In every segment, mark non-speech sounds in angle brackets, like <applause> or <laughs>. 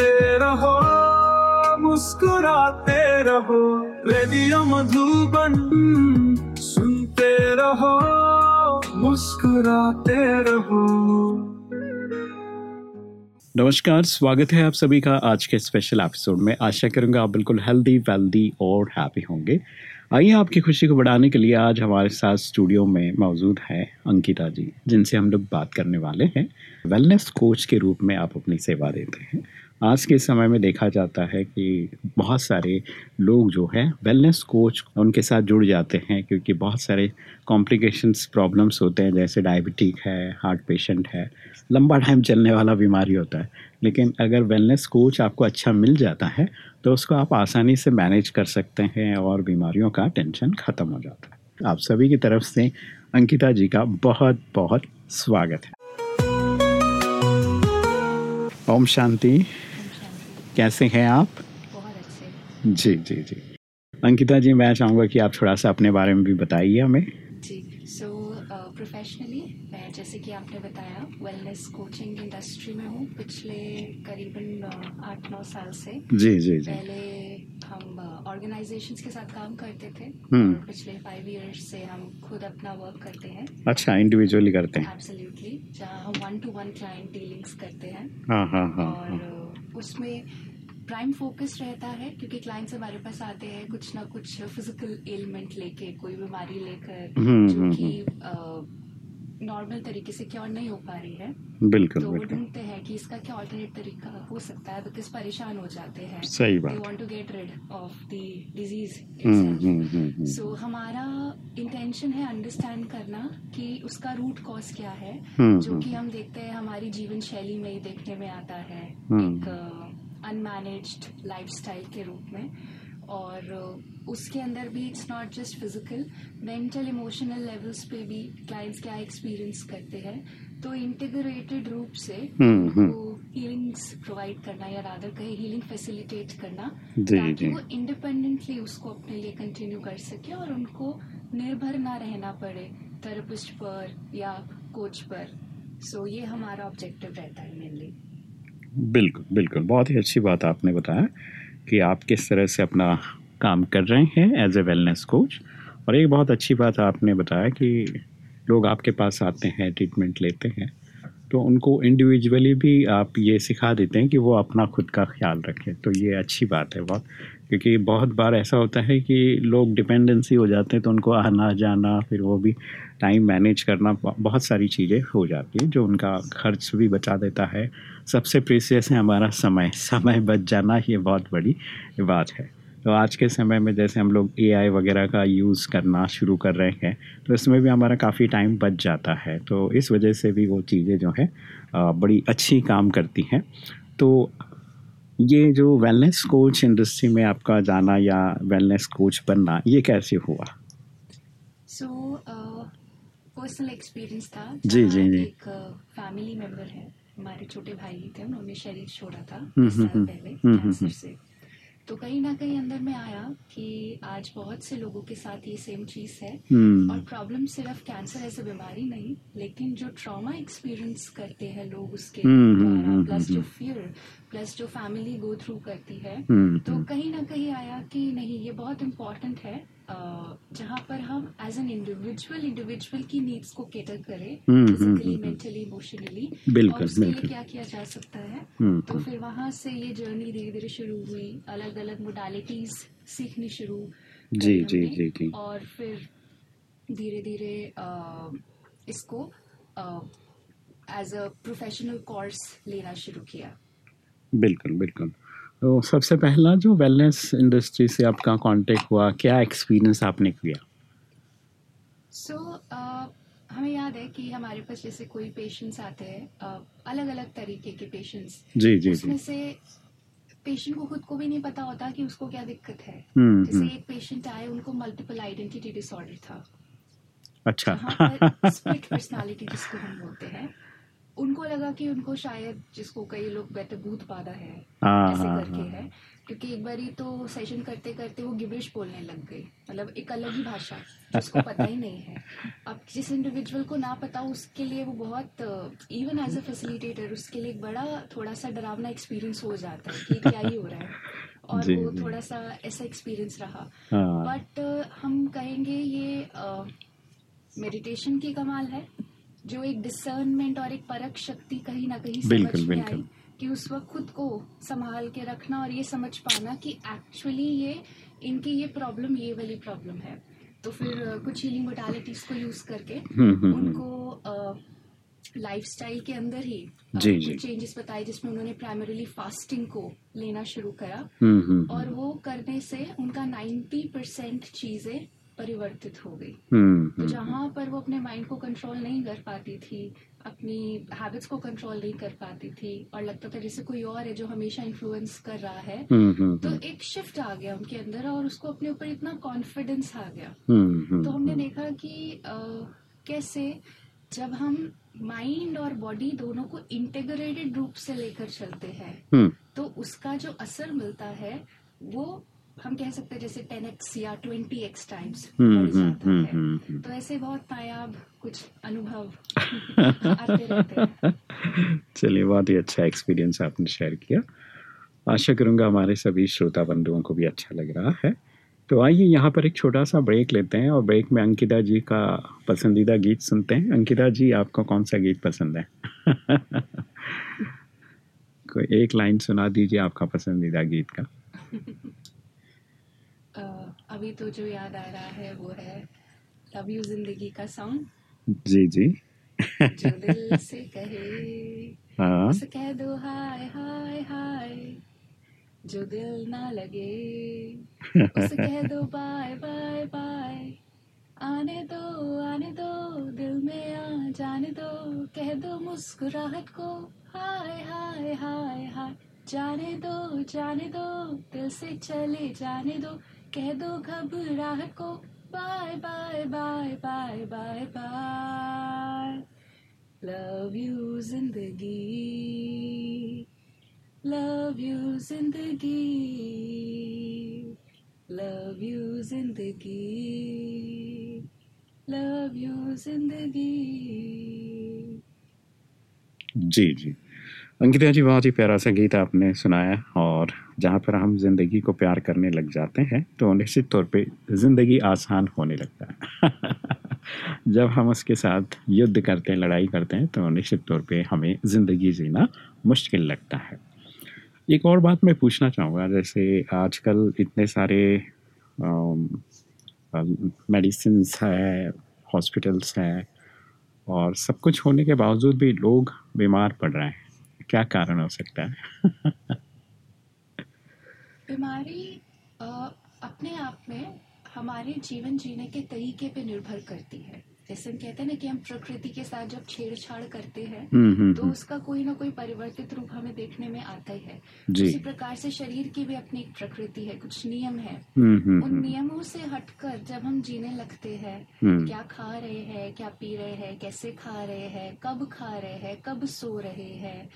रहो, मुस्कुराते रहो, रेडियो मधुबन सुनते रहो, मुस्कुराते रहो। नमस्कार, स्वागत है आप सभी का आज के स्पेशल एपिसोड में। आशा करूँगा आप बिल्कुल हेल्दी वेल्दी और हैप्पी होंगे। आइए आपकी खुशी को बढ़ाने के लिए आज हमारे साथ स्टूडियो में मौजूद है अंकिता जी, जिनसे हम लोग बात करने वाले हैं। वेलनेस कोच के रूप में आप अपनी सेवा देते हैं। आज के समय में देखा जाता है कि बहुत सारे लोग जो है वेलनेस कोच उनके साथ जुड़ जाते हैं क्योंकि बहुत सारे कॉम्प्लिकेशंस प्रॉब्लम्स होते हैं, जैसे डायबिटिक है हार्ट पेशेंट है, लंबा टाइम चलने वाला बीमारी होता है। लेकिन अगर वेलनेस कोच आपको अच्छा मिल जाता है तो उसको आप आसानी से मैनेज कर सकते हैं और बीमारियों का टेंशन ख़त्म हो जाता है। आप सभी की तरफ़ से अंकिता जी का बहुत बहुत स्वागत है। ओम शांति। कैसे हैं आप? बहुत अच्छे जी जी जी। अंकिता जी मैं चाहूँगा कि आप थोड़ा सा अपने बारे में भी बताइए हमें। जी सो प्रोफेशनली मैं जैसे कि आपने बताया वेलनेस कोचिंग इंडस्ट्री में हूँ। पिछले करीबन uh, आठ नौ साल से जी जी जी। पहले हम ऑर्गेनाइजेशंस के साथ काम करते थे। हम्म। और पिछले फाइव इयर्स से हम खुद अपना वर्क करते हैं। अच्छा इंडिविजुअली करते हैं। एब्सोल्युटली जहाँ हम one to one client dealings करते हैं। हाँ हाँ हाँ और हाँ। uh, उसमें प्राइम फोकस रहता है क्योंकि क्लाइंट्स हमारे पास आते हैं कुछ ना कुछ फ़िज़िकल एलिमेंट लेके कोई बीमारी लेकर हम्म, जो हम्म, कि नॉर्मल तरीके से क्योर नहीं हो पा रही है बिल्कुल तो वो ढूंढते हैं कि इसका क्या ऑल्टरनेट तरीका हो सकता है बिकॉज़ परेशान हो जाते हैं सही बात want to get rid of the disease hmm hmm hmm hmm. So हमारा इंटेंशन है अंडरस्टैंड करना कि उसका रूट कॉज क्या है हम्म, जो हम्म। कि हम देखते हैं हमारी जीवन शैली में ही देखने में आता है हम्म। एक अनमैनेज्ड लाइफस्टाइल के रूप में और उसके अंदर भी it's not just physical mental emotional levels पे भी क्लाइंट्स क्या एक्सपीरियंस करते हैं? तो इंटीग्रेटेड रूप से हम्म। हीलिंग्स प्रोवाइड करना या रादर कहे हीलिंग फैसिलिटेट करना ताकि वो इंडिपेंडेंटली उसको अपने लिए कंटिन्यू कर सके और उनको निर्भर ना रहना पड़े थेरेपिस्ट पर या कोच पर। सो ये हमारा ऑब्जेक्टिव रहता है मेनली बिल्कुल बिल्कुल। बहुत ही अच्छी बात आपने बताया कि आप किस तरह से अपना काम कर रहे हैं एज ए वेलनेस कोच और एक बहुत अच्छी बात आपने बताया कि लोग आपके पास आते हैं ट्रीटमेंट लेते हैं तो उनको इंडिविजुअली भी आप ये सिखा देते हैं कि वो अपना खुद का ख्याल रखें। तो ये अच्छी बात है बहुत, क्योंकि बहुत बार ऐसा होता है कि लोग डिपेंडेंसी हो जाते हैं तो उनको आना, जाना, फिर वो भी टाइम मैनेज करना, बहुत सारी चीज़ें हो जाती हैं जो उनका खर्च भी बचा देता है। सबसे प्रेसियस है हमारा समय। समय बच जाना ये बहुत बड़ी बात है। तो आज के समय में जैसे हम लोग एआई वगैरह का यूज़ करना शुरू कर रहे हैं तो इसमें भी हमारा काफ़ी टाइम बच जाता है। तो इस वजह से भी वो चीज़ें जो है बड़ी अच्छी काम करती हैं। तो ये जो वेलनेस कोच इंडस्ट्री में आपका जाना या वेलनेस कोच बनना ये कैसे हुआ? सो पर्सनल एक्सपीरियंस था जी, जी, जी। एक फैमिली मेंबर है हमारे छोटे भाई थे उन्होंने शरीर छोड़ा था हम्म, हम्म, पहले हम्म, कैंसर हम्म। से। तो कहीं ना कहीं अंदर में आया कि आज बहुत से लोगों के साथ ये सेम चीज़ है hmm. और प्रॉब्लम सिर्फ़ कैंसर ऐसे बीमारी नहीं लेकिन जो ट्रॉमा एक्सपीरियंस करते हैं लोग उसके हम्म, हम्म, हम्म, प्लस जो। फियर प्लस जो फैमिली गो थ्रू करती है hmm. तो कहीं ना कहीं आया कि नहीं ये बहुत इम्पोर्टेंट है जहाँ पर हम एज एन इंडिविजुअल इंडिविजुअल की नीड्स को केटर करें hmm, hmm, physically hmm. Mentally emotionally बिल्कुल, और उसके लिए बिल्कुल। क्या किया जा सकता है हम्म, तो फिर वहाँ से ये जर्नी धीरे धीरे शुरू हुई अलग अलग मोडालिटीज सीखनी शुरू जी, जी, जी, जी। और फिर धीरे धीरे इसको एज अ प्रोफेशनल कोर्स लेना शुरू किया बिल्कुल बिल्कुल तो सबसे पहला जो वेलनेस इंडस्ट्री से आपका कांटेक्ट हुआ क्या एक्सपीरियंस आपने किया? सो हम हमें याद है कि हमारे पास जैसे कोई पेशेंट्स आते हैं uh, अलग अलग तरीके के पेशेंट्स जी जी उसमें जी से पेशेंट को खुद को भी नहीं पता होता कि उसको क्या दिक्कत है। हम्म जैसे हम्म, एक पेशेंट आए उनको मल्टीपल आइडेंटिटी डिसऑर्डर था। अच्छा। स्प्लिट पर्सनालिटी <laughs> जिसको हम बोलते हैं। उनको लगा कि उनको शायद जिसको कई लोग कहते भूत बाधा है हाँ ऐसे हाँ करके हाँ। है। क्योंकि एक बारी तो सेशन करते करते वो गिब्रिश बोलने लग गई। मतलब एक अलग ही भाषा जिसको पता ही नहीं है। अब जिस इंडिविजुअल को ना पता उसके लिए वो बहुत इवन एज अ फैसिलिटेटर उसके लिए एक बड़ा थोड़ा सा डरावना एक्सपीरियंस हो जाता है कि क्या ही हो रहा है। और जी, वो जी। थोड़ा सा ऐसा एक्सपीरियंस रहा। बट हम कहेंगे ये मेडिटेशन की कमाल है। जो एक डिसर्नमेंट और एक परख शक्ति कहीं ना कहीं बिल्कुल, समझ बिल्कुल। आई कि उस वक्त खुद को संभाल के रखना और ये समझ पाना कि एक्चुअली ये इनकी ये प्रॉब्लम ये वाली प्रॉब्लम है तो फिर कुछ हीलिंग मोडालिटीज को यूज़ करके हम्म हम्म हम्म, उनको लाइफस्टाइल के अंदर ही जी, जी। चेंजेस बताए जिसमें उन्होंने प्राइमरीली फास्टिंग को लेना शुरू करा और वो करने से उनका 90 परसेंट चीज़ें परिवर्तित हो गई। हम्म तो हम्म, जहाँ पर वो अपने माइंड को कंट्रोल नहीं कर पाती थी अपनी हैबिट्स को कंट्रोल नहीं कर पाती थी और लगता था जैसे कोई और है जो हमेशा इन्फ्लुएंस कर रहा है हम्म तो एक शिफ्ट आ गया उनके अंदर और उसको अपने ऊपर इतना कॉन्फिडेंस आ गया। तो हमने देखा कि अ, कैसे जब हम माइंड और बॉडी दोनों को इंटेग्रेटेड रूप से लेकर चलते हैं तो उसका जो असर मिलता है वो हम कह सकते हैं जैसे 10x या 20x टाइम्स बढ़ हम्म, जाता हम्म, है। हम्म, हम्म। तो ऐसे बहुत नायाब कुछ अनुभव <laughs> चलिए बहुत ही अच्छा एक्सपीरियंस आपने शेयर किया। आशा करूँगा हमारे सभी श्रोता बंधुओं को भी अच्छा लग रहा है। तो आइए यहाँ पर एक छोटा सा ब्रेक लेते हैं और ब्रेक में अंकिता जी का पसंदीदा गीत सुनते हैं। अंकिता जी आपको कौन सा गीत पसंद है? <laughs> कोई एक लाइन सुना दीजिए आपका पसंदीदा गीत का। <laughs> अभी तो जो याद आ रहा है वो है लव यू ज़िंदगी का सॉन्ग जी जी। जो दिल <laughs> से कहे हाँ। बस कह दो हाय हाय हाय। जो दिल ना लगे उसे कह दो बाय बाय बाय आने दो आने दो दिल में आ जाने दो। कह दो मुस्कुराहट को हाय हाय हाय हाय। जाने दो जाने दो दिल से चले जाने दो। कह दो घबराहट को। Bye bye bye bye bye bye love you ज़िंदगी। लव यू ज़िंदगी। लव यू ज़िंदगी। लव यू ज़िंदगी। जी जी। अंकिता जी, बहुत ही प्यारा सा गीत आपने सुनाया और जहाँ पर हम ज़िंदगी को प्यार करने लग जाते हैं तो निश्चित तौर पे ज़िंदगी आसान होने लगता है। <laughs> जब हम उसके साथ युद्ध करते हैं, लड़ाई करते हैं तो निश्चित तौर पे हमें ज़िंदगी जीना मुश्किल लगता है। एक और बात मैं पूछना चाहूँगा, जैसे आजकल इतने सारे मेडिसिन है, हॉस्पिटल्स हैं और सब कुछ होने के बावजूद भी लोग बीमार पड़ रहे हैं। क्या कारण हो सकता है? बीमारी अपने आप में हमारे जीवन जीने के तरीके पे निर्भर करती है। जैसे हम कहते हैं ना कि हम प्रकृति के साथ जब छेड़छाड़ करते हैं हम्म हम्म तो हम्म, उसका कोई ना कोई परिवर्तित रूप हमें देखने में आता ही है। उसी प्रकार से शरीर की भी अपनी एक प्रकृति है कुछ नियम है। उन नियमों से हटकर जब हम जीने लगते हैं क्या खा रहे हैं क्या पी रहे हैं कैसे खा रहे हैं कब खा रहे हैं कब सो रहे हैं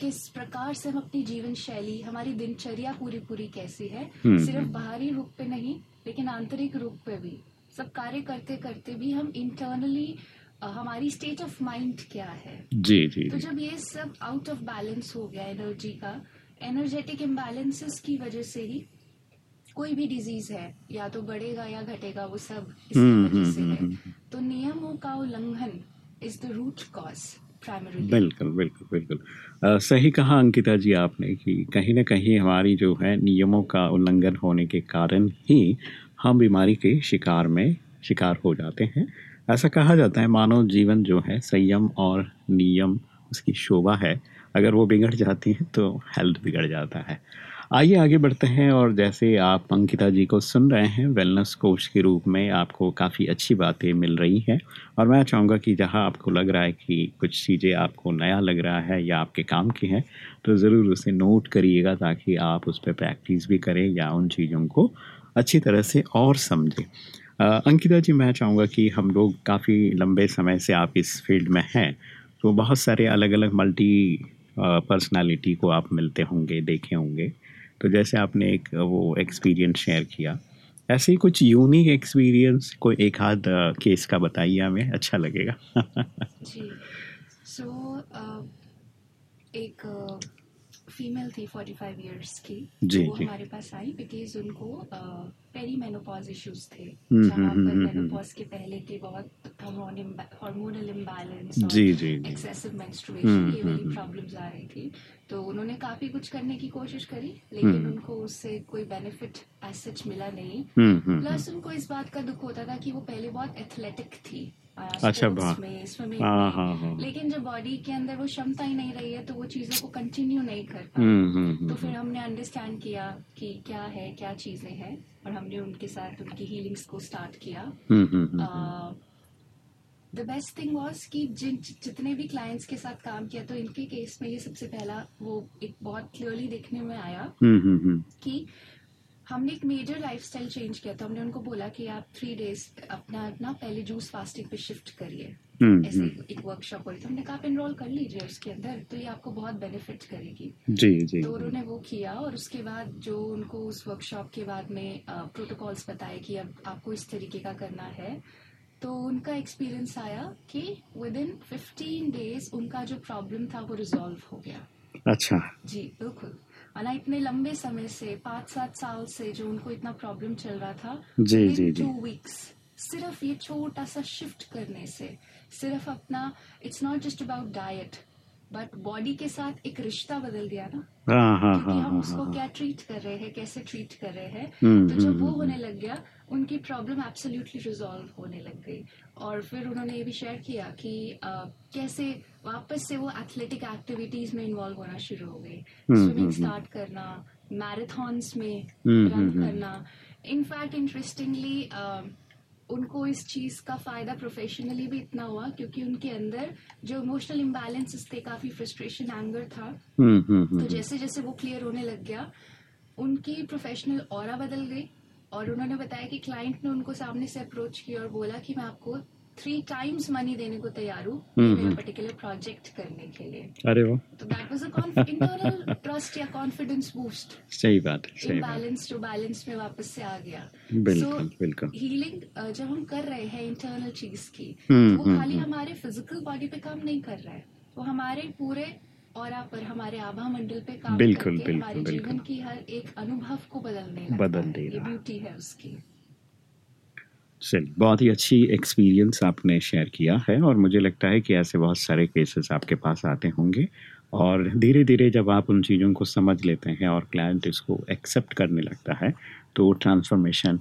किस प्रकार से हम अपनी जीवन शैली हमारी दिनचर्या पूरी पूरी कैसी है हम्म, सिर्फ़ बाहरी रूप पे नहीं लेकिन आंतरिक रूप पे भी। सब कार्य करते करते भी हम इंटरनली हमारी स्टेट ऑफ़ माइंड क्या है? जी जी तो जब ये सब आउट ऑफ़ बैलेंस हो गया एनर्जी का एनर्जेटिक इम्बैलेंसेस की वजह से ही कोई भी डिज़ीज़ है या तो बढ़ेगा या घटेगा वो सब इसकी हम्म वजह हम्म से है। तो नियमों का उल्लंघन इज़ द रूट कॉज बिल्कुल बिल्कुल बिल्कुल। सही कहा, अंकिता जी आपने कि कहीं ना कहीं हमारी जो है नियमों का उल्लंघन होने के कारण ही हम बीमारी के शिकार में शिकार हो जाते हैं। ऐसा कहा जाता है, मानव जीवन जो है संयम और नियम उसकी शोभा है। अगर वो बिगड़ जाती है तो हेल्थ बिगड़ जाता है। आइए आगे बढ़ते हैं और जैसे आप अंकिता जी को सुन रहे हैं वेलनेस कोच के रूप में आपको काफ़ी अच्छी बातें मिल रही हैं। और मैं चाहूँगा कि जहाँ आपको लग रहा है कि कुछ चीज़ें आपको नया लग रहा है या आपके काम की हैं तो ज़रूर उसे नोट करिएगा ताकि आप उस पर प्रैक्टिस भी करें या उन चीज़ों को अच्छी तरह से और समझें। अंकिता जी, मैं चाहूँगा कि हम लोग काफ़ी लंबे समय से आप इस फ़ील्ड में हैं तो बहुत सारे अलग अलग मल्टी पर्सनालिटी को आप मिलते होंगे, देखे होंगे। तो जैसे आपने एक वो एक्सपीरियंस शेयर किया। ऐसे ही कुछ यूनिक एक्सपीरियंस कोई एक हाथ केस का बताइए हमें अच्छा लगेगा। जी। सो so, uh, एक फीमेल थी 45 इयर्स की। जी, वो जी. हमारे पास आई बिकॉज़ उनको पेरी मेनोपॉज इश्यूज़ थे हम्म, जहाँ हम्म, पर हम्म, मेनोपॉज के पहले के बहुत हार्मोनल इम्बैलेंस जी जी एक्सेसिव मेंस्ट्रुएशन हम्म, ये वाली हम्म, प्रॉब्लम्स आ रही थी। तो उन्होंने काफ़ी कुछ करने की कोशिश करी लेकिन हम्म। उनको उससे कोई बेनिफिट एज सच मिला नहीं। हम्म हम्म प्लस उनको इस बात का दुख होता था कि वो पहले बहुत एथलेटिक थी अच्छा, में स्विमिंग हाँ में। हाँ हाँ। लेकिन जब बॉडी के अंदर वो क्षमता ही नहीं रही है तो वो चीज़ों को कंटिन्यू नहीं कर हम्म हम्म तो हम्म, फिर हमने अंडरस्टैंड किया कि क्या है क्या चीज़ें हैं। और हमने उनके साथ उनकी हीलिंग्स को स्टार्ट किया। द बेस्ट थिंग वॉज़ कि जिन जितने भी क्लाइंट्स के साथ काम किया तो इनके केस में ये सबसे पहला वो एक बहुत क्लियरली देखने में आया हम्म हम्म हम्म, कि हमने एक मेजर लाइफस्टाइल चेंज किया। तो हमने उनको बोला कि आप थ्री डेज़ अपना अपना पहले जूस फास्टिंग पे शिफ्ट करिए। ऐसे हम्म, एक वर्कशॉप हुई तो हमने कहा आप एनरोल कर लीजिए उसके अंदर तो ये आपको बहुत बेनिफिट करेगी। जी जी। तो उन्होंने वो किया और उसके बाद जो उनको उस वर्कशॉप के बाद में प्रोटोकॉल्स बताए कि अब आपको इस तरीके का करना है तो उनका एक्सपीरियंस आया कि विद इन फिफ्टीन डेज़ उनका जो प्रॉब्लम था वो रिजॉल्व हो गया। अच्छा। जी बिल्कुल। और ना इतने लंबे समय से पाँच सात साल से जो उनको इतना प्रॉब्लम चल रहा था जी जी जी। टू वीक्स सिर्फ़ ये छोटा सा शिफ्ट करने से सिर्फ़ अपना it's not just about diet but body के साथ एक रिश्ता बदल दिया ना। हाँ हाँ क्योंकि हाँ हम उसको क्या ट्रीट कर रहे हैं कैसे ट्रीट कर रहे हैं हम्म, तो जब हम्म, वो हम्म, होने लग गया उनकी प्रॉब्लम एब्सोल्युटली रिजॉल्व होने लग गई। और फिर उन्होंने ये भी शेयर किया कि अ, कैसे वापस से वो एथलेटिक एक्टिविटीज़ में इन्वॉल्व होना शुरू हो गए। हम्म, स्विमिंग स्टार्ट करना मैराथॉन्स में रन करना। इनफैक्ट इंटरेस्टिंगली उनको इस चीज़ का फ़ायदा प्रोफेशनली भी इतना हुआ क्योंकि उनके अंदर जो इमोशनल इम्बैलेंसेस थे काफ़ी फ्रस्ट्रेशन एंगर था। हम्म हम्म तो हम्म, जैसे जैसे वो क्लियर होने लग गया उनकी प्रोफेशनल और बदल गई और उन्होंने बताया कि क्लाइंट ने उनको सामने से अप्रोच किया और बोला कि मैं आपको थ्री टाइम्स मनी देने को तैयार हूँ मेरा। पर्टिकुलर प्रोजेक्ट करने के लिए। अरे वाह। तो that was a internal trust या कॉन्फिडेंस बूस्ट सही बात सही इम्बैलेंस जो बैलेंस में वापस से आ गया। बिल्कुल बिल्कुल। हीलिंग जब हम कर रहे हैं इंटरनल चीज़ की हम्म, तो वो हम्म, खाली हम्म। हमारे फ़िज़िकल बॉडी पे काम नहीं कर रहा है। वो हमारे पूरे और पर हमारे आभा मंडल पे काम बिल्कुल, करके बिल्कुल, हमारे बिल्कुल, जीवन। की हर एक अनुभव को बदलने बदल दे रहा है। ब्यूटी है उसकी। चलिए, बहुत ही अच्छी एक्सपीरियंस आपने शेयर किया है और मुझे लगता है कि ऐसे बहुत सारे केसेस आपके पास आते होंगे और धीरे धीरे जब आप उन चीज़ों को समझ लेते हैं और क्लाइंट इसको एक्सेप्ट करने लगता है तो ट्रांसफॉर्मेशन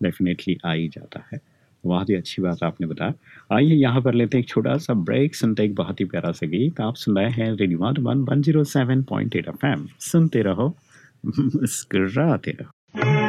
डेफिनेटली आ ही जाता है। बहुत ही अच्छी बात आपने बताया। आइए यहाँ पर लेते हैं एक छोटा सा ब्रेक सुनते एक बहुत ही प्यारा सा गीत। आप सुन रहे हैं radio one one zero seven point eight F M सुनते रहो, <laughs> मुस्कुराते रहो।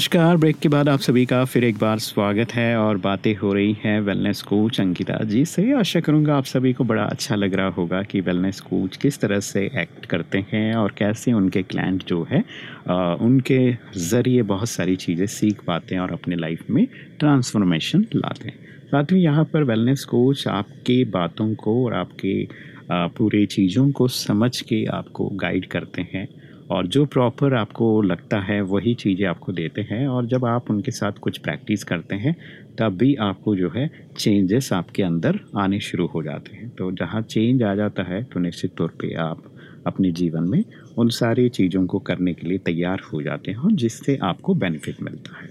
नमस्कार। ब्रेक के बाद आप सभी का फिर एक बार स्वागत है और बातें हो रही हैं वेलनेस कोच अंकिता जी से। आशा करूँगा आप सभी को बड़ा अच्छा लग रहा होगा कि वेलनेस कोच किस तरह से एक्ट करते हैं और कैसे उनके क्लाइंट जो है आ, उनके ज़रिए बहुत सारी चीज़ें सीख पाते हैं और अपने लाइफ में ट्रांसफॉर्मेशन लाते हैं। साथ ही यहाँ पर वेलनेस कोच आपके बातों को और आपके पूरे चीज़ों को समझ के आपको गाइड करते हैं। और जो प्रॉपर आपको लगता है, वही चीज़ें आपको देते हैं और जब आप उनके साथ कुछ प्रैक्टिस करते हैं तब भी आपको जो है चेंजेस आपके अंदर आने शुरू हो जाते हैं। तो जहाँ चेंज आ जाता है तो निश्चित तौर पे आप अपने जीवन में उन सारी चीज़ों को करने के लिए तैयार हो जाते हैं जिससे आपको बेनिफिट मिलता है।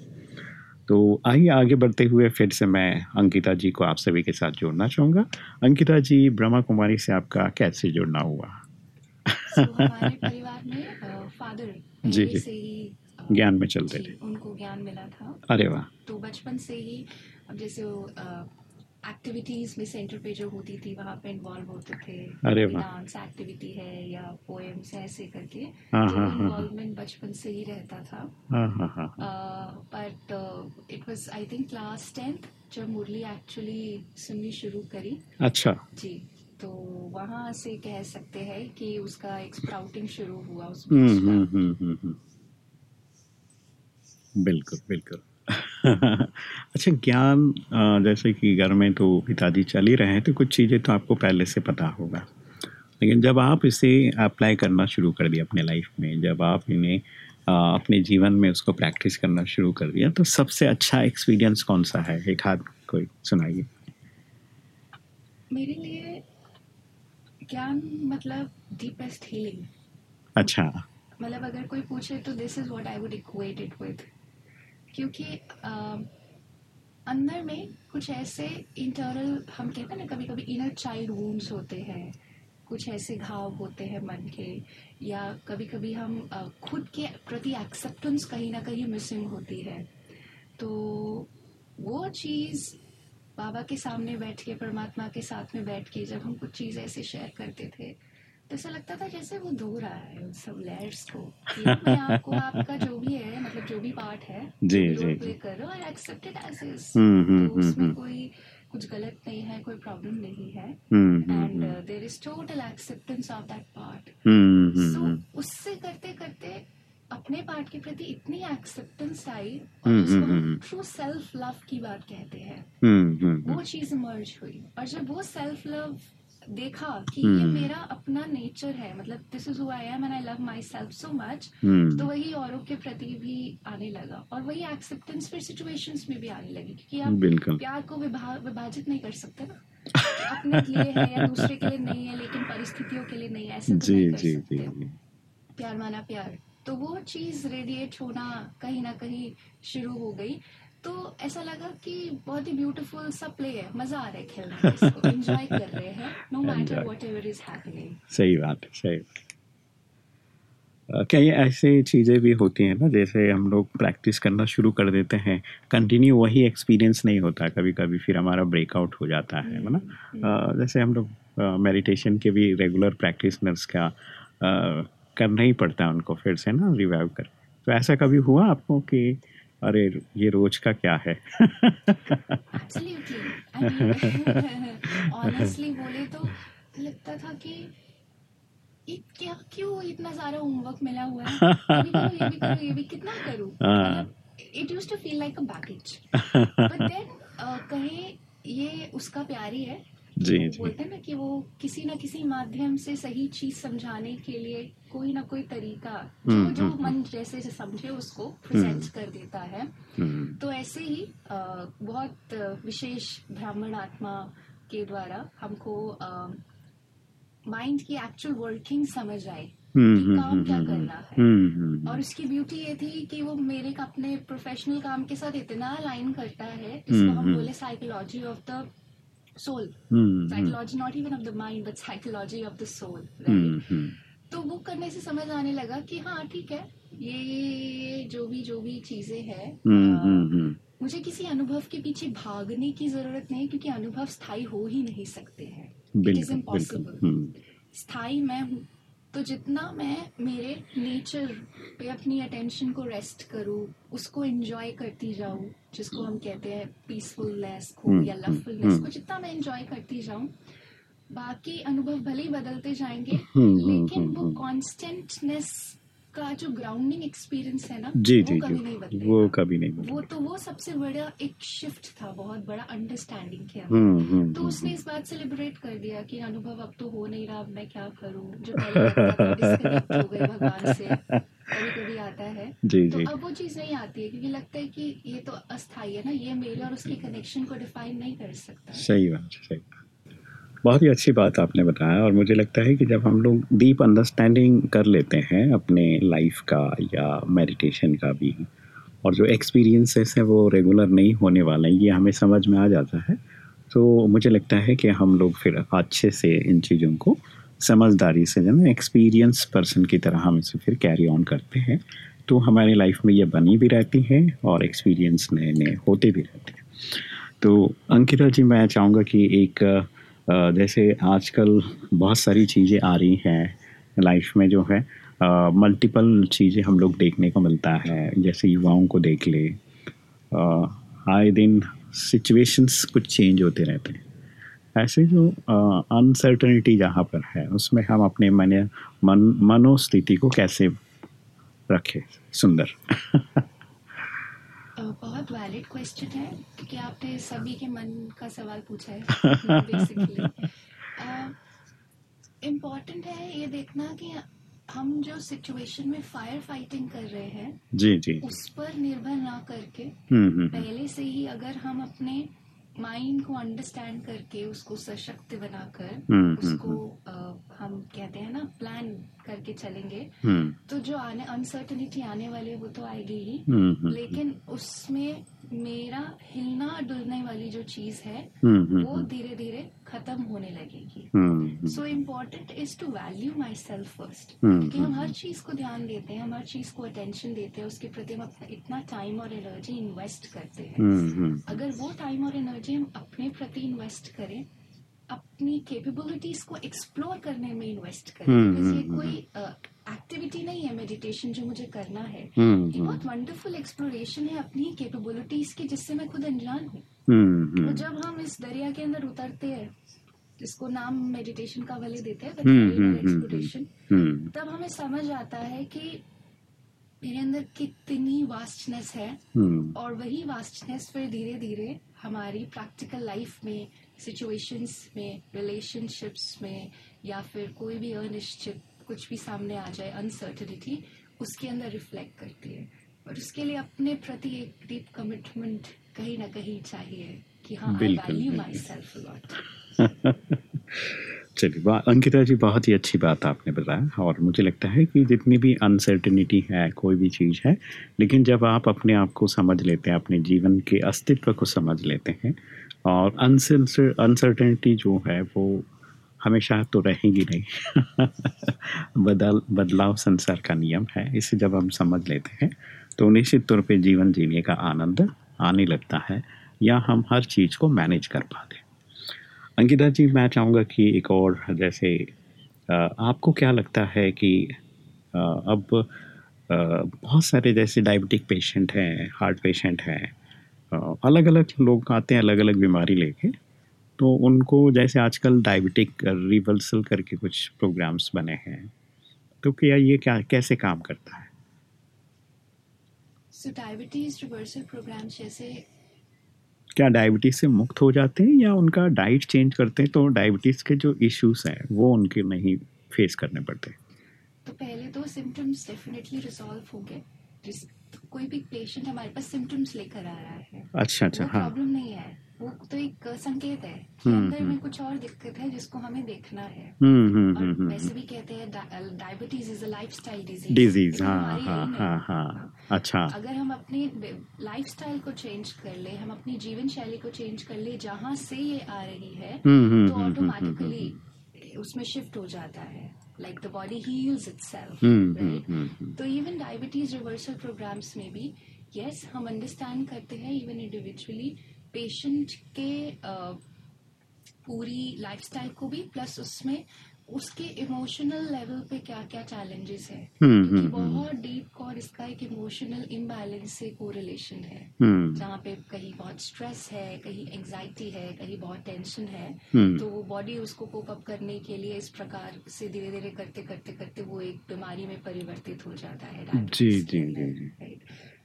तो आइए आगे बढ़ते हुए फिर से मैं अंकिता जी को आप सभी के साथ जोड़ना चाहूँगा। अंकिता जी, ब्रह्मा कुमारी से आपका कैसे जुड़ना हुआ? फादर जी, जी। से ही ज्ञान में चलते थे उनको ज्ञान मिला था। अरे वाह। तो बचपन से ही अब जैसे एक्टिविटीज़ में सेंटर पे जो होती थी वहाँ पे इन्वॉल्व होते थे। अरे डांस एक्टिविटी है या पोएम्स ऐसे करके हाँ, तो हाँ, हाँ। इन्वॉल्वमेंट बचपन से ही रहता था। हाँ हाँ हाँ but it was I think class tenth जब मुरली एक्चुअली सुननी शुरू करी। अच्छा। जी। तो वहाँ से कह सकते हैं कि उसका एक स्प्राउटिंग शुरू हुआ उस बीच का। हम्म हम्म हम्म, हम्म। बिल्कुल बिल्कुल <laughs> अच्छा ज्ञान जैसे कि घर में तो पिताजी चल ही रहे हैं तो कुछ चीज़ें तो आपको पहले से पता होगा लेकिन जब आप इसे अप्लाई करना शुरू कर दिया अपने लाइफ में जब आप इन्हें अपने जीवन में उसको प्रैक्टिस करना शुरू कर दिया तो सबसे अच्छा एक्सपीरियंस कौन सा है एक हाथ कोई सुनाइए मेरे लिए ज्ञान मतलब डीपेस्ट हीलिंग अच्छा। मतलब अगर कोई पूछे तो this is what I would equate it with क्योंकि अम, अंदर में कुछ ऐसे इंटरनल हम कहते हैं ना कभी कभी इनर चाइल्ड वूंड्स होते हैं। कुछ ऐसे घाव होते हैं मन के या कभी कभी हम खुद के प्रति एक्सेप्टेंस कहीं ना कहीं मिसिंग होती है। तो वो चीज़ बाबा के सामने बैठ के परमात्मा के साथ में बैठ के जब हम कुछ चीज़ ऐसे शेयर करते थे तो ऐसा लगता था जैसे वो धो रहा है उन सब लेयर्स को। कि मैं आपको आपका जो भी है मतलब जो भी पार्ट है जी, जो जी, प्ले कर accept it as is hmm, hmm, तो उसमें हम्म, कोई कुछ गलत नहीं है कोई प्रॉब्लम नहीं है। And there is total acceptance of that part so उससे करते करते अपने पार्ट के प्रति इतनी एक्सेप्टेंस आई हम्म, और जिसको हम्म, हम हम्म। ट्रू सेल्फ लव की बात कहते हैं। हम्म हम्म वो चीज़ इमर्ज हुई और जब वो सेल्फ लव देखा कि हम्म। ये मेरा अपना नेचर है मतलब this is who I am and I love myself so much hmm. तो वही औरों के प्रति भी आने लगा और वही एक्सेप्टेंस फिर सिचुएशंस में भी आने लगी क्योंकि आप प्यार को विभा, विभाजित नहीं कर सकते ना। अपने के लिए है या दूसरे के लिए नहीं है लेकिन परिस्थितियों के लिए नहीं है ऐसे तो <laughs> जी जी जी जी। प्यार माना प्यार। तो वो चीज़ रेडिएट होना कहीं ना कहीं शुरू हो गई। तो ऐसा लगा कि बहुत ही ब्यूटीफुल सा प्ले है मज़ा आ रहा है खेलने एंजॉय <laughs> कर रहे हैं no matter Enjoy. Whatever is happening सही बात है सही बात क्या ये ऐसी चीज़ें भी होती हैं ना जैसे हम लोग प्रैक्टिस करना शुरू कर देते हैं कंटिन्यू वही एक्सपीरियंस नहीं होता कभी कभी फिर हमारा ब्रेकआउट हो जाता है है ना? जैसे हम लोग मेडिटेशन के भी रेगुलर प्रैक्टिसनर्स का करना ही पड़ता है उनको फिर से ना रिवाइव कर। तो ऐसा कभी हुआ आपको कि अरे ये रोज का क्या है? ऑनेस्टली बोले तो लगता था कि क्या क्यों इतना सारा होमवर्क मिला हुआ है? ये भी करो ये भी कितना करूँ। It used to feel like a baggage but then कहे ये उसका प्यार ही है जी, वो जी। बोलते हैं ना कि वो किसी ना किसी माध्यम से सही चीज़ समझाने के लिए कोई ना कोई तरीका जो हम्म, जो हम्म, मन जैसे समझे उसको प्रेजेंट कर देता है। हम्म, तो ऐसे ही बहुत विशेष ब्राह्मण आत्मा के द्वारा हमको माइंड की एक्चुअल वर्किंग समझ आई हम्म, कि हम्म, काम क्या हम्म, करना है। हम्म, हम्म, और उसकी ब्यूटी ये थी कि वो मेरे अपने प्रोफेशनल काम के साथ इतना अलाइन करता है हम्म, हम हम्म। बोले psychology of the soul psychology not even of the mind but psychology of the soul तो वो करने से समझ आने लगा कि हाँ ठीक है ये जो भी जो भी चीज़ें हैं अ, हम्म, हम्म, मुझे किसी अनुभव के पीछे भागने की ज़रूरत नहीं क्योंकि अनुभव स्थायी हो ही नहीं सकते हैं। इट इज़ इम्पॉसिबल स्थायी स्थायी मैं हूँ तो जितना मैं मेरे नेचर पे अपनी अटेंशन को रेस्ट करूँ उसको एंजॉय करती जाऊँ जिसको हम कहते हैं पीसफुलनेस को हम्म, या हम्म, लवफुलनेस हम्म। को जितना मैं एंजॉय करती जाऊँ बाकी अनुभव भले ही बदलते जाएँगे हम्म, हम्म, लेकिन हम्म, वो हम्म। कॉन्स्टेंटनेस का जो ग्राउंडिंग एक्सपीरियंस है ना जी वो जी कभी जी। नहीं बदलेगा। वो कभी नहीं वो तो वो सबसे बड़ा एक शिफ्ट था बहुत बड़ा अंडरस्टैंडिंग के अंदर हम्म हम्म तो हम्म, उसने इस बात से लिबरेट कर दिया कि अनुभव अब तो हो नहीं रहा अब मैं क्या करूँ? जो हो गए भगवान से। <laughs> कभी कभी आता है। जी तो जी। अब वो चीज़ नहीं आती है क्योंकि लगता है कि ये तो अस्थाई है ना ये मेरे और उसके कनेक्शन को डिफाइन नहीं कर सकता। सही बात सही बात। बहुत ही अच्छी बात आपने बताया और मुझे लगता है कि जब हम लोग डीप अंडरस्टैंडिंग कर लेते हैं अपने लाइफ का या मेडिटेशन का भी, और जो एक्सपीरियंसेस हैं वो रेगुलर नहीं होने वाले हैं, ये हमें समझ में आ जाता है तो मुझे लगता है कि हम लोग फिर अच्छे से इन चीज़ों को समझदारी से जो एक्सपीरियंस पर्सन की तरह हम इसे फिर कैरी ऑन करते हैं तो हमारी लाइफ में ये बनी भी रहती है और एक्सपीरियंस नए नए होते भी रहते हैं। तो अंकिता जी, मैं चाहूँगा कि एक जैसे आजकल बहुत सारी चीज़ें आ रही हैं लाइफ में जो है। मल्टीपल चीज़ें हम लोग देखने को मिलता है, जैसे युवाओं को देख ले। आए दिन सिचुएशंस कुछ चेंज होते रहते हैं। ऐसे जो अनसर्टनिटी जहाँ पर है, उसमें हम अपने मन मन, मनोस्थिति को कैसे रखें, सुंदर। <laughs> बहुत वैलिड क्वेश्चन है क्योंकि आपने सभी के मन का सवाल पूछा है <laughs> बेसिकली इम्पोर्टेंट uh, है ये देखना कि हम जो सिचुएशन में फायर फाइटिंग कर रहे हैं जी जी। उस पर निर्भर ना करके हम्म हम्म हम्म, पहले से ही अगर हम अपने माइंड को अंडरस्टैंड करके उसको सशक्त बनाकर हम्म, उसको आ, हम कहते हैं ना प्लान करके चलेंगे। हम्म। तो जो आने अनसर्टनिटी आने वाली है वो तो आएगी ही। हम्म हम्म। लेकिन उसमें मेरा हिलना डुलने वाली जो चीज़ है हम्म हम्म वो धीरे धीरे खत्म होने लगेगी। हम्म so important is to value myself first hmm, क्योंकि हम हर चीज़ को ध्यान देते हैं हम हर चीज़ को अटेंशन देते हैं उसके प्रति हम अपना इतना टाइम और एनर्जी इन्वेस्ट करते हैं। हम्म हम्म अगर वो टाइम और एनर्जी हम अपने प्रति इन्वेस्ट करें अपनी कैपेबिलिटीज को एक्सप्लोर करने में इन्वेस्ट करें। हम्म, ये हम्म, कोई एक्टिविटी नहीं है मेडिटेशन जो मुझे करना है। हम्म ये बहुत वंडरफुल एक्सप्लोरेशन है अपनी कैपेबिलिटीज की जिससे मैं खुद अनजान हूँ। हम्म तो हम्म। जब हम इस दरिया के अंदर उतरते हैं जिसको नाम मेडिटेशन का भले देते हैं हम्म, हम्म, हम्म, एक्सप्लोरेशन हम्म। तब हमें समझ आता है कि मेरे अंदर कितनी वास्टनेस है हम्म। और वही वास्टनेस फिर धीरे धीरे हमारी प्रैक्टिकल लाइफ में सिचुएशंस में रिलेशनशिप्स में या फिर कोई भी अनिश्चित कुछ भी सामने आ जाए अनसर्टनिटी उसके अंदर रिफ्लेक्ट करती है। और उसके लिए अपने प्रति एक डीप कमिटमेंट कहीं ना कहीं चाहिए कि हाँ I value myself lot चलिए अंकिता जी बहुत ही अच्छी बात आपने बताया और मुझे लगता है कि जितनी भी अनसर्टिनिटी है कोई भी चीज़ है लेकिन जब आप अपने आप को समझ लेते हैं अपने जीवन के अस्तित्व को समझ लेते हैं और अनसर्टेनिटी जो है वो हमेशा तो रहेंगी नहीं। <laughs> बदल, बदलाव संसार का नियम है। इसे जब हम समझ लेते हैं तो निश्चित तौर पे जीवन जीने का आनंद आने लगता है, या हम हर चीज़ को मैनेज कर पाते अंकिता जी, मैं चाहूँगा कि एक और, जैसे आपको क्या लगता है कि अब बहुत सारे जैसे डायबिटिक पेशेंट हैं हार्ट पेशेंट हैं अलग अलग लोग आते हैं अलग अलग बीमारी लेके। तो उनको जैसे आजकल डायबिटिक रिवर्सल करके कुछ प्रोग्राम्स बने हैं तो क्या ये क्या कैसे काम करता है? सो डायबिटीज़ रिवर्सल प्रोग्राम जैसे क्या डायबिटीज़ से मुक्त हो जाते हैं या उनका डाइट चेंज करते हैं? तो डायबिटीज़ के जो इश्यूज़ हैं वो उनके नहीं फेस करने पड़ते। तो पहले तो सिम्टम्स डेफिनेटली रिजॉल्व होंगे। जिस कोई भी पेशेंट हमारे पास सिम्टम्स लेकर आ रहा है। अच्छा अच्छा हाँ। प्रॉब्लम नहीं है वो तो एक संकेत है हम्म, अंदर में हम्म। कुछ और दिक्कत है जिसको हमें देखना है। हम्म और वैसे भी कहते हैं diabetes is a lifestyle disease disease हाँ हाँ हाँ। हाँ अच्छा। अगर हम अपनी लाइफस्टाइल को चेंज कर ले हम अपनी जीवन शैली को चेंज कर ले जहाँ से ये आ रही है तो ऑटोमेटिकली उसमें शिफ्ट हो जाता है। Like the body heals itself तो इवन डायबिटीज़ रिवर्सल प्रोग्राम्स में भी यस हम अंडरस्टैंड करते हैं इवन इंडिविजुअली पेशेंट के पूरी लाइफस्टाइल को भी प्लस उसमें उसके इमोशनल लेवल पे क्या क्या चैलेंजेस है। बहुत डीप कॉर इसका एक इमोशनल इम्बैलेंस से कोरिलेशन है। हम्म। जहाँ पे कहीं बहुत स्ट्रेस है कहीं एंजाइटी है कहीं बहुत टेंशन है हम्म। तो वो बॉडी उसको कोप अप करने के लिए इस प्रकार से धीरे धीरे करते करते करते वो एक बीमारी में परिवर्तित हो जाता है जी, जी, जी, जी।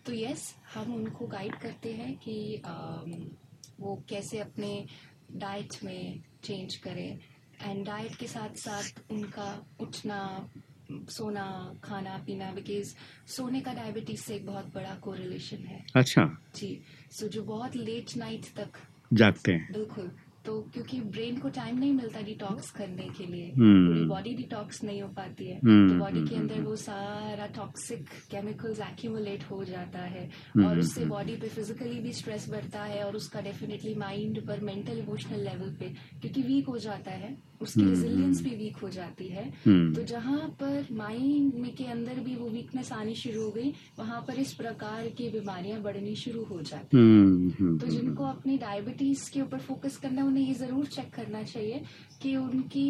तो यस हम उनको गाइड करते हैं कि अम, वो कैसे अपने डाइट में चेंज करें। एंड डाइट के साथ साथ उनका उठना सोना खाना पीना बिकॉज़ सोने का डायबिटीज़ से एक बहुत बड़ा कोरिलेशन है। अच्छा। जी। सो so, जो बहुत लेट नाइट तक जागते हैं। बिल्कुल। तो क्योंकि ब्रेन को टाइम नहीं मिलता डिटॉक्स करने के लिए हम्म। पूरी बॉडी डिटॉक्स नहीं हो पाती है हम्म, तो बॉडी हम्म, के अंदर वो सारा टॉक्सिक केमिकल्स एक्यूमुलेट हो जाता है और उससे। बॉडी पे फिजिकली भी स्ट्रेस बढ़ता है और उसका डेफिनेटली माइंड पर मेंटल इमोशनल लेवल पे क्योंकि वीक हो जाता है उसकी हम्म, रेजिलियंस हम्म। भी वीक हो जाती है। हम्म। तो जहाँ पर माइंड में के अंदर भी वो वीकनेस आनी शुरू हो गई वहाँ पर इस प्रकार की बीमारियाँ बढ़नी शुरू हो जाती हैं। हम्म हम्म, तो हम्म, जिनको अपनी डायबिटीज़ के ऊपर फोकस करना है उन्हें ये ज़रूर चेक करना चाहिए कि उनकी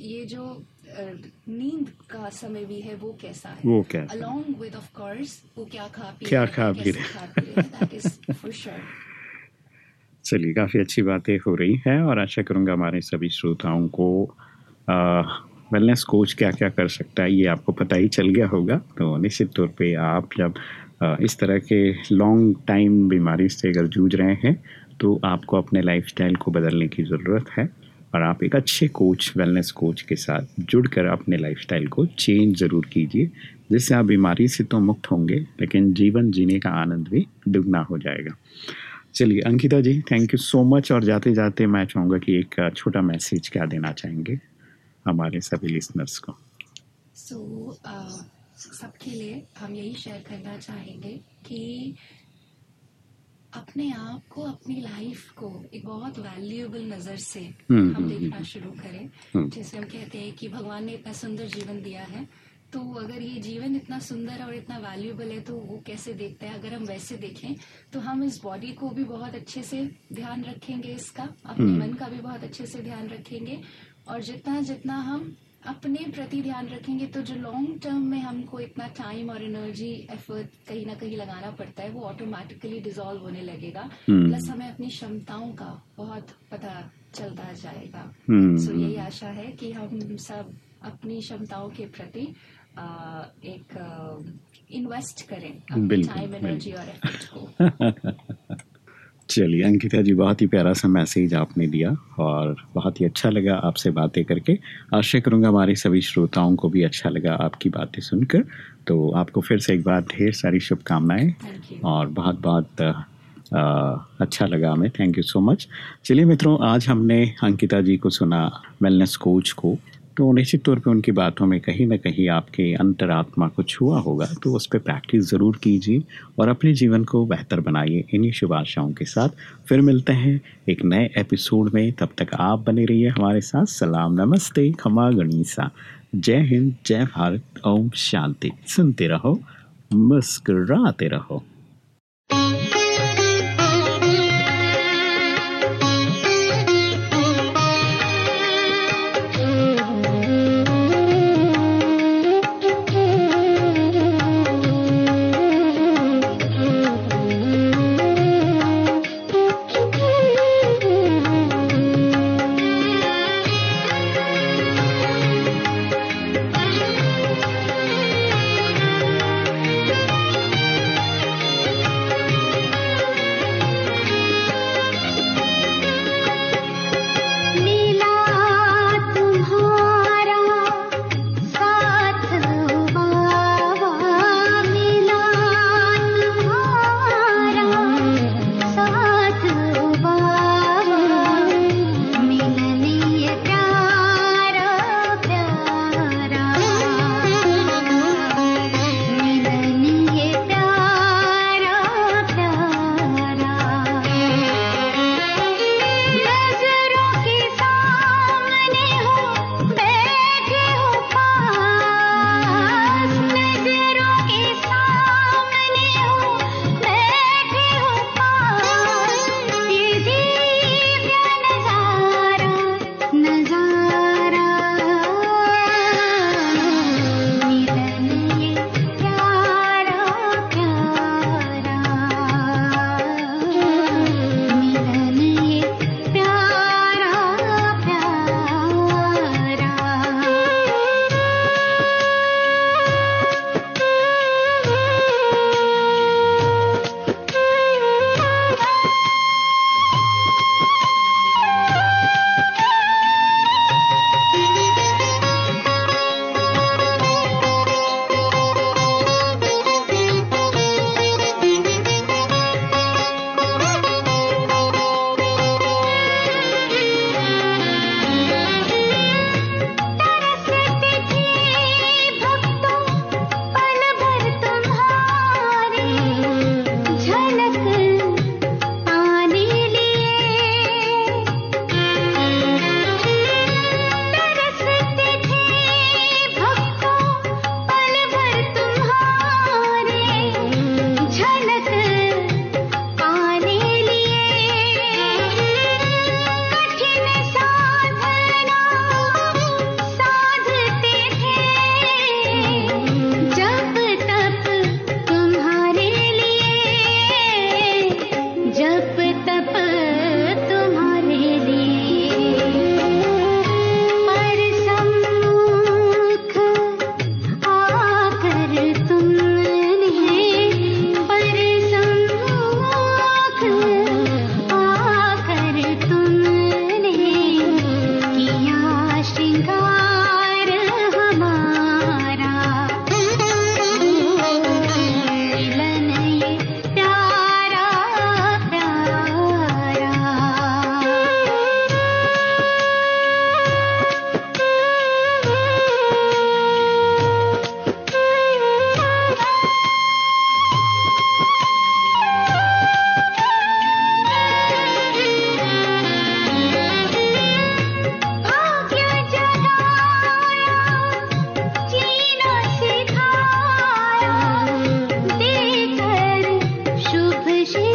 ये जो नींद का समय भी है वो कैसा है। वो क्या अलोंग विद ऑफ़ कोर्स वो क्या खा पी क्या खा पी रहे खा पी रहे हैं दैट इज़ फॉर श्योर चलिए, काफ़ी अच्छी बातें हो रही हैं और आशा करूँगा हमारे सभी श्रोताओं को वेलनेस कोच क्या क्या कर सकता है, ये आपको पता ही चल गया होगा। तो निश्चित तौर पे आप जब इस तरह के लॉन्ग टाइम बीमारी से अगर जूझ रहे हैं तो आपको अपने लाइफस्टाइल को बदलने की ज़रूरत है और आप एक अच्छे कोच वेलनेस कोच के साथ जुड़कर अपने लाइफस्टाइल को चेंज ज़रूर कीजिए, जिससे आप बीमारी से तो मुक्त होंगे, लेकिन जीवन जीने का आनंद भी दुगना हो जाएगा। चलिए Ankita ji thank you so much और जाते जाते मैं चाहूँगा कि एक छोटा मैसेज क्या देना चाहेंगे हमारे सभी लिसनर्स को सो so, uh, सबके लिए हम यही शेयर करना चाहेंगे कि अपने आप को अपनी लाइफ को एक बहुत वैल्यूएबल नज़र से हम्म, हम हम्म, देखना शुरू करें हम्म। जैसे हम कहते हैं कि भगवान ने इतना सुंदर जीवन दिया है तो अगर ये जीवन इतना सुंदर और इतना वैल्यूएबल है तो वो कैसे देखता है अगर हम वैसे देखें तो हम इस बॉडी को भी बहुत अच्छे से ध्यान रखेंगे इसका अपने हम्म। मन का भी बहुत अच्छे से ध्यान रखेंगे और जितना जितना हम अपने प्रति ध्यान रखेंगे तो जो लॉन्ग टर्म में हमको इतना टाइम और एनर्जी एफर्ट कहीं ना कहीं लगाना पड़ता है वो ऑटोमेटिकली डिजोल्व होने लगेगा हम्म। प्लस हमें अपनी क्षमताओं का बहुत पता चलता जाएगा हम्म, सो यही हम्म। आशा है कि हम सब अपनी क्षमताओं के प्रति एक इन्वेस्ट करें बिल्कुल, टाइम एनर्जी और एफर्ट को। <laughs> चलिए अंकिता जी बहुत ही प्यारा सा मैसेज आपने दिया और बहुत ही अच्छा लगा आपसे बातें करके। आशा करूँगा हमारे सभी श्रोताओं को भी अच्छा लगा आपकी बातें सुनकर। तो आपको फिर से एक बार ढेर सारी शुभकामनाएँ और बहुत बहुत अ, अच्छा लगा हमें। थैंक यू सो मच चलिए मित्रों आज हमने अंकिता जी को सुना वेलनेस कोच को। तो निश्चित तौर पे उनकी बातों में कहीं ना कहीं आपके अंतरात्मा को छुआ होगा तो उस पर प्रैक्टिस ज़रूर कीजिए और अपने जीवन को बेहतर बनाइए। इन्हीं शुभ आशाओं के साथ फिर मिलते हैं एक नए एपिसोड में। तब तक आप बने रहिए हमारे साथ। सलाम, नमस्ते, खमा गणिसा। जय हिंद, जय भारत। ओम शांति। सुनते रहो, मुस्कुराते रहो।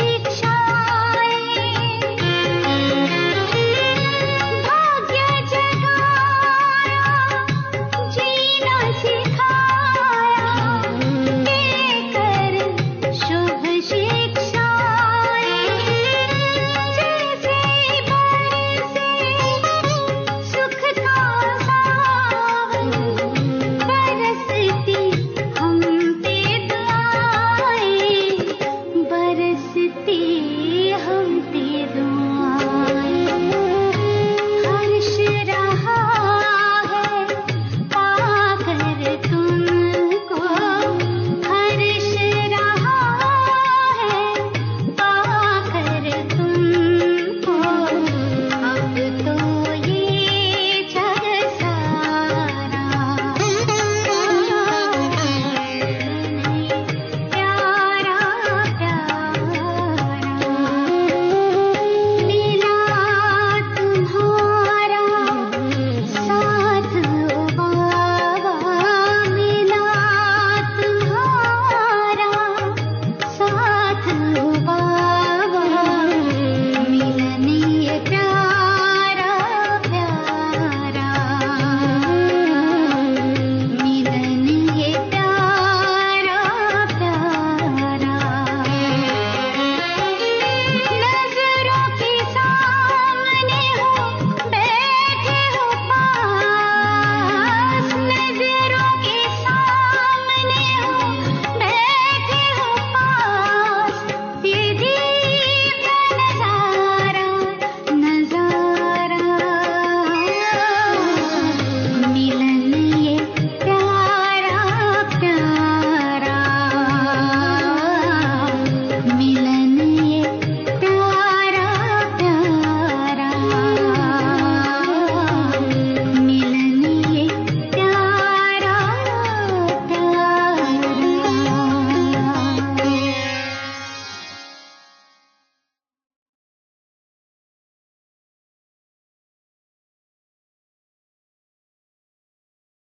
शीर्ष